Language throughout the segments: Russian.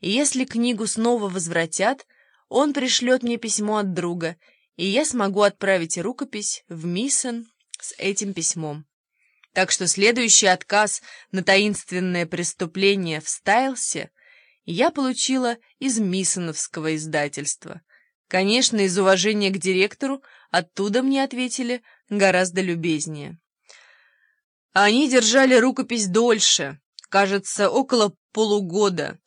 Если книгу снова возвратят, он пришлет мне письмо от друга, и я смогу отправить рукопись в Миссен с этим письмом. Так что следующий отказ на таинственное преступление в Стайлсе я получила из Миссоновского издательства. Конечно, из уважения к директору оттуда мне ответили гораздо любезнее. Они держали рукопись дольше, кажется, около полугода,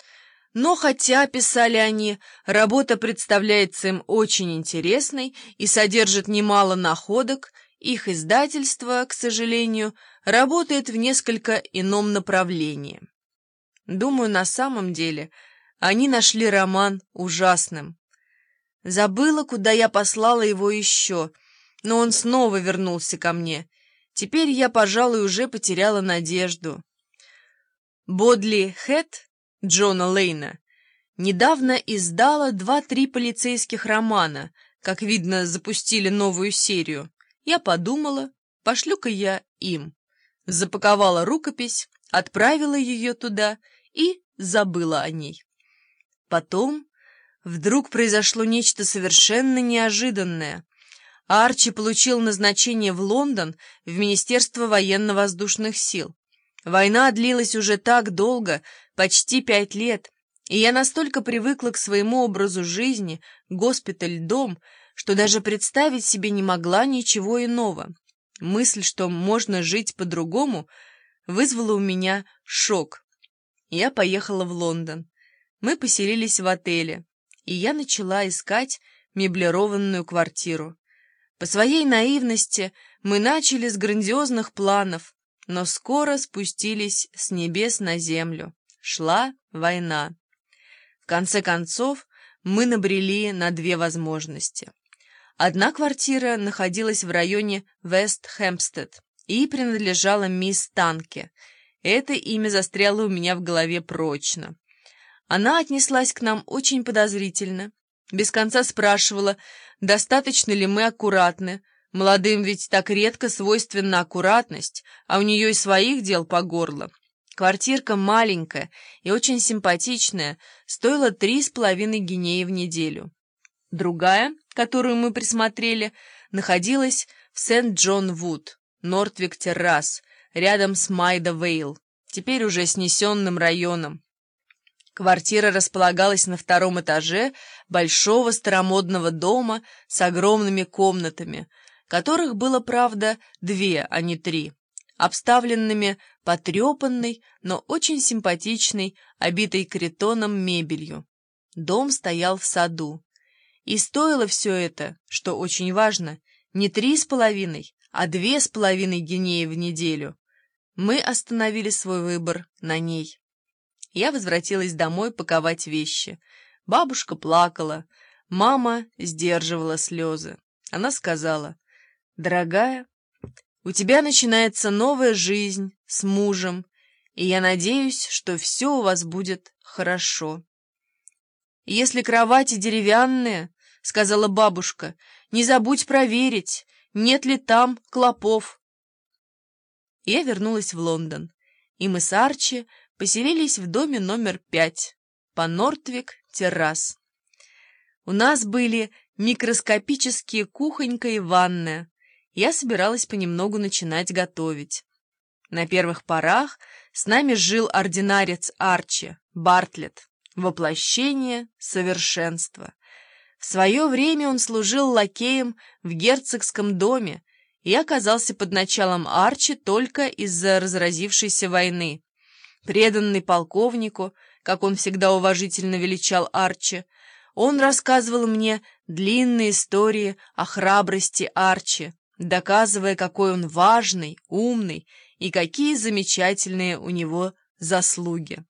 но хотя, писали они, работа представляется им очень интересной и содержит немало находок, их издательство, к сожалению, работает в несколько ином направлении. Думаю, на самом деле они нашли роман ужасным. Забыла, куда я послала его еще, но он снова вернулся ко мне. Теперь я, пожалуй, уже потеряла надежду. Бодли Хэт Джона Лейна недавно издала два-три полицейских романа, как видно, запустили новую серию. Я подумала, пошлю-ка я им. Запаковала рукопись, отправила ее туда и забыла о ней. Потом вдруг произошло нечто совершенно неожиданное. Арчи получил назначение в Лондон в Министерство военно-воздушных сил. Война длилась уже так долго, почти пять лет, и я настолько привыкла к своему образу жизни, госпиталь-дом, что даже представить себе не могла ничего иного. Мысль, что можно жить по-другому, вызвала у меня шок. Я поехала в Лондон. Мы поселились в отеле, и я начала искать меблированную квартиру. По своей наивности мы начали с грандиозных планов, но скоро спустились с небес на землю. Шла война. В конце концов, мы набрели на две возможности. Одна квартира находилась в районе Вест-Хэмпстед и принадлежала мисс Танке. Это имя застряло у меня в голове прочно. Она отнеслась к нам очень подозрительно, без конца спрашивала, достаточно ли мы аккуратны, Молодым ведь так редко свойственна аккуратность, а у нее и своих дел по горло. Квартирка маленькая и очень симпатичная, стоила три с половиной гинеи в неделю. Другая, которую мы присмотрели, находилась в Сент-Джон-Вуд, Нортвик-Террас, рядом с Майда-Вейл, теперь уже снесенным районом. Квартира располагалась на втором этаже большого старомодного дома с огромными комнатами — которых было, правда, две, а не три, обставленными потрепанной, но очень симпатичной, обитой критоном мебелью. Дом стоял в саду. И стоило все это, что очень важно, не три с половиной, а две с половиной гинеи в неделю. Мы остановили свой выбор на ней. Я возвратилась домой паковать вещи. Бабушка плакала, мама сдерживала слезы. Она сказала, Дорогая, у тебя начинается новая жизнь с мужем, и я надеюсь, что все у вас будет хорошо. Если кровати деревянные, — сказала бабушка, — не забудь проверить, нет ли там клопов. Я вернулась в Лондон, и мы с Арчи поселились в доме номер пять по Нортвик-террас. У нас были микроскопические кухонька и ванная, я собиралась понемногу начинать готовить. На первых порах с нами жил ординарец Арчи, Бартлетт, воплощение совершенства. В свое время он служил лакеем в герцогском доме и оказался под началом Арчи только из-за разразившейся войны. Преданный полковнику, как он всегда уважительно величал Арчи, он рассказывал мне длинные истории о храбрости Арчи, доказывая, какой он важный, умный и какие замечательные у него заслуги.